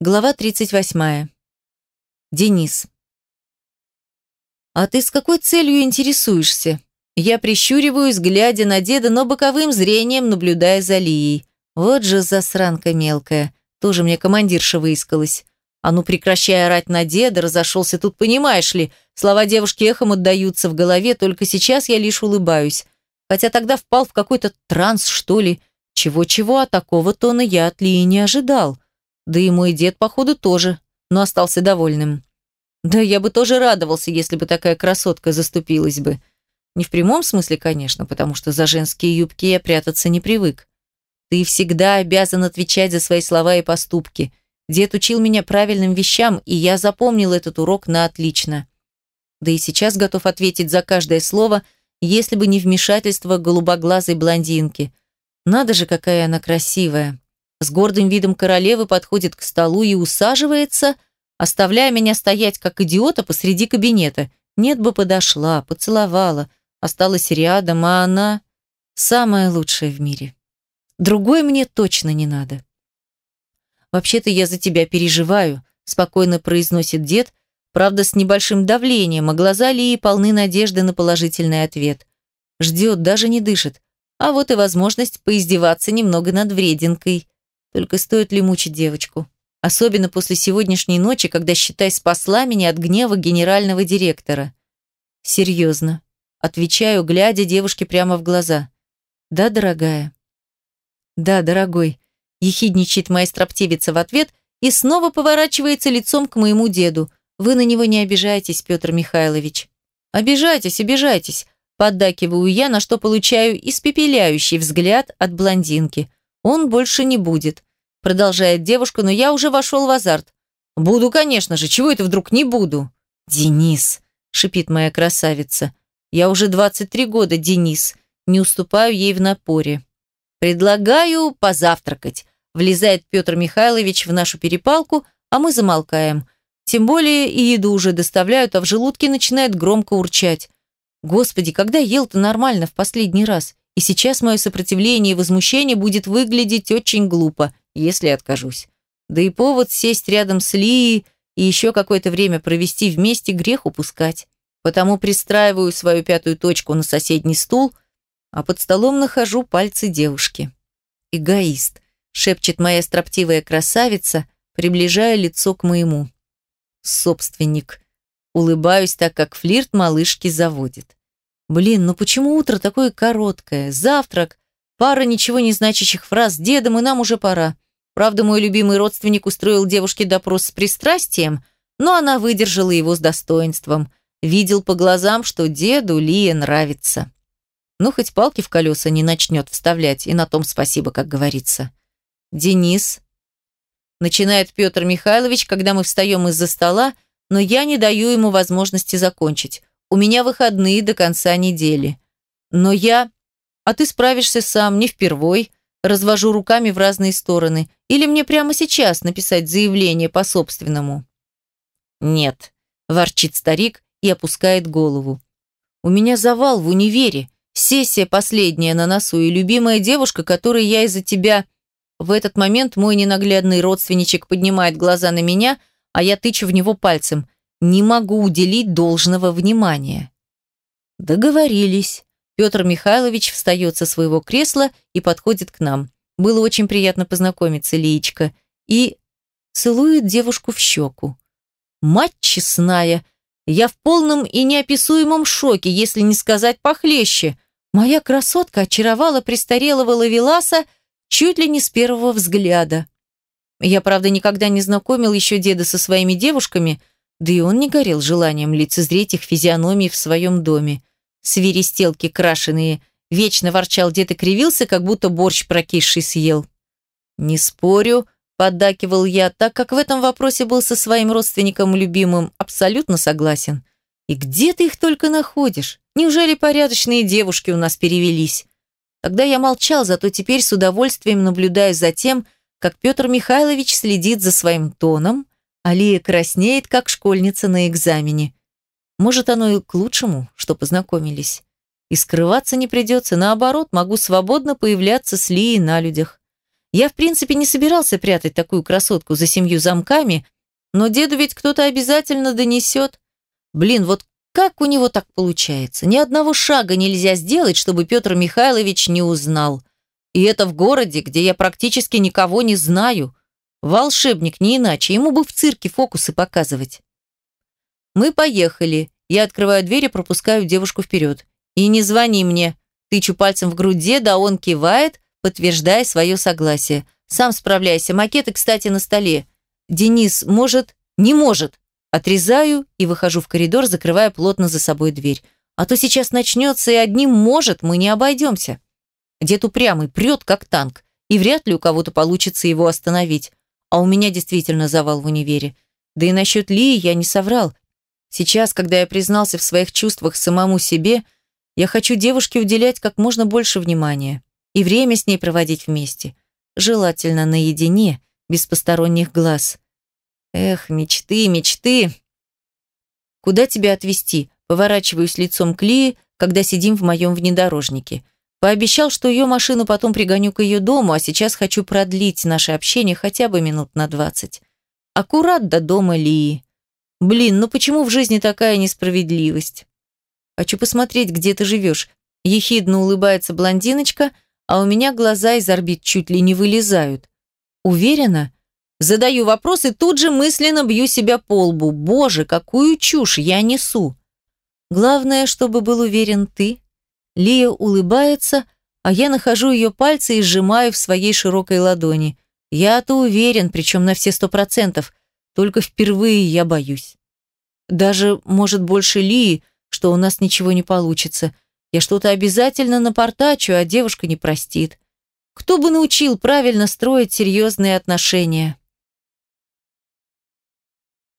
Глава 38. Денис. «А ты с какой целью интересуешься?» Я прищуриваюсь, глядя на деда, но боковым зрением наблюдая за Лией. Вот же засранка мелкая. Тоже мне командирша выискалась. А ну прекращай орать на деда, разошелся тут, понимаешь ли. Слова девушки эхом отдаются в голове, только сейчас я лишь улыбаюсь. Хотя тогда впал в какой-то транс, что ли. Чего-чего, а такого тона я от Лии не ожидал. Да и мой дед, походу, тоже, но остался довольным. Да я бы тоже радовался, если бы такая красотка заступилась бы. Не в прямом смысле, конечно, потому что за женские юбки я прятаться не привык. Ты всегда обязан отвечать за свои слова и поступки. Дед учил меня правильным вещам, и я запомнил этот урок на отлично. Да и сейчас готов ответить за каждое слово, если бы не вмешательство голубоглазой блондинки. Надо же, какая она красивая с гордым видом королевы подходит к столу и усаживается, оставляя меня стоять как идиота посреди кабинета. Нет бы подошла, поцеловала, осталась рядом, а она самая лучшая в мире. Другой мне точно не надо. «Вообще-то я за тебя переживаю», – спокойно произносит дед, правда, с небольшим давлением, а глаза Лии полны надежды на положительный ответ. Ждет, даже не дышит. А вот и возможность поиздеваться немного над врединкой. Только стоит ли мучить девочку? Особенно после сегодняшней ночи, когда, считай, спасла меня от гнева генерального директора. Серьезно. Отвечаю, глядя девушке прямо в глаза. Да, дорогая. Да, дорогой. Ехидничает моя строптивица в ответ и снова поворачивается лицом к моему деду. Вы на него не обижайтесь, Петр Михайлович. Обижайтесь, обижайтесь. Поддакиваю я, на что получаю испепеляющий взгляд от блондинки. Он больше не будет. Продолжает девушка, но я уже вошел в азарт. Буду, конечно же, чего это вдруг не буду? Денис, шипит моя красавица. Я уже 23 года, Денис. Не уступаю ей в напоре. Предлагаю позавтракать. Влезает Петр Михайлович в нашу перепалку, а мы замолкаем. Тем более и еду уже доставляют, а в желудке начинает громко урчать. Господи, когда ел-то нормально в последний раз? И сейчас мое сопротивление и возмущение будет выглядеть очень глупо, если откажусь. Да и повод сесть рядом с Лией и еще какое-то время провести вместе грех упускать. Потому пристраиваю свою пятую точку на соседний стул, а под столом нахожу пальцы девушки. «Эгоист», — шепчет моя строптивая красавица, приближая лицо к моему. «Собственник». Улыбаюсь, так как флирт малышки заводит. Блин, ну почему утро такое короткое? Завтрак, пара ничего не значащих фраз с дедом, и нам уже пора. Правда, мой любимый родственник устроил девушке допрос с пристрастием, но она выдержала его с достоинством. Видел по глазам, что деду Лия нравится. Ну, хоть палки в колеса не начнет вставлять, и на том спасибо, как говорится. Денис. Начинает Петр Михайлович, когда мы встаем из-за стола, но я не даю ему возможности закончить. У меня выходные до конца недели. Но я... А ты справишься сам, не впервой. Развожу руками в разные стороны. Или мне прямо сейчас написать заявление по собственному? Нет, ворчит старик и опускает голову. У меня завал в универе. Сессия последняя на носу и любимая девушка, которой я из-за тебя... В этот момент мой ненаглядный родственничек поднимает глаза на меня, а я тычу в него пальцем не могу уделить должного внимания. Договорились. Петр Михайлович встает со своего кресла и подходит к нам. Было очень приятно познакомиться, Лиечка. И целует девушку в щеку. Мать честная, я в полном и неописуемом шоке, если не сказать похлеще. Моя красотка очаровала престарелого лавеласа чуть ли не с первого взгляда. Я, правда, никогда не знакомил еще деда со своими девушками, да и он не горел желанием лицезреть их физиономии в своем доме. Свиристелки крашеные, вечно ворчал дед и кривился, как будто борщ прокисший съел. «Не спорю», – поддакивал я, так как в этом вопросе был со своим родственником любимым абсолютно согласен. «И где ты их только находишь? Неужели порядочные девушки у нас перевелись?» Тогда я молчал, зато теперь с удовольствием наблюдаю за тем, как Петр Михайлович следит за своим тоном, Алия краснеет, как школьница на экзамене. Может, оно и к лучшему, что познакомились. И скрываться не придется, наоборот, могу свободно появляться с Лией на людях. Я, в принципе, не собирался прятать такую красотку за семью замками, но деду ведь кто-то обязательно донесет. Блин, вот как у него так получается? Ни одного шага нельзя сделать, чтобы Петр Михайлович не узнал. И это в городе, где я практически никого не знаю. Волшебник, не иначе, ему бы в цирке фокусы показывать. Мы поехали. Я открываю дверь и пропускаю девушку вперед. И не звони мне. Тычу пальцем в грудь деда, он кивает, подтверждая свое согласие. Сам справляйся. Макеты, кстати, на столе. Денис, может? Не может. Отрезаю и выхожу в коридор, закрывая плотно за собой дверь. А то сейчас начнется, и одним «может» мы не обойдемся. Дед упрямый, прет, как танк, и вряд ли у кого-то получится его остановить. А у меня действительно завал в универе. Да и насчет Лии я не соврал. Сейчас, когда я признался в своих чувствах самому себе, я хочу девушке уделять как можно больше внимания и время с ней проводить вместе. Желательно наедине, без посторонних глаз. Эх, мечты, мечты. Куда тебя отвезти? Поворачиваюсь лицом к Лии, когда сидим в моем внедорожнике. Пообещал, что ее машину потом пригоню к ее дому, а сейчас хочу продлить наше общение хотя бы минут на двадцать. Аккурат до дома Лии. Блин, ну почему в жизни такая несправедливость? Хочу посмотреть, где ты живешь. Ехидно улыбается блондиночка, а у меня глаза из орбит чуть ли не вылезают. Уверена? Задаю вопрос и тут же мысленно бью себя по лбу. Боже, какую чушь я несу. Главное, чтобы был уверен ты, Лия улыбается, а я нахожу ее пальцы и сжимаю в своей широкой ладони. Я-то уверен, причем на все сто процентов. Только впервые я боюсь. Даже, может, больше Лии, что у нас ничего не получится. Я что-то обязательно напортачу, а девушка не простит. Кто бы научил правильно строить серьезные отношения?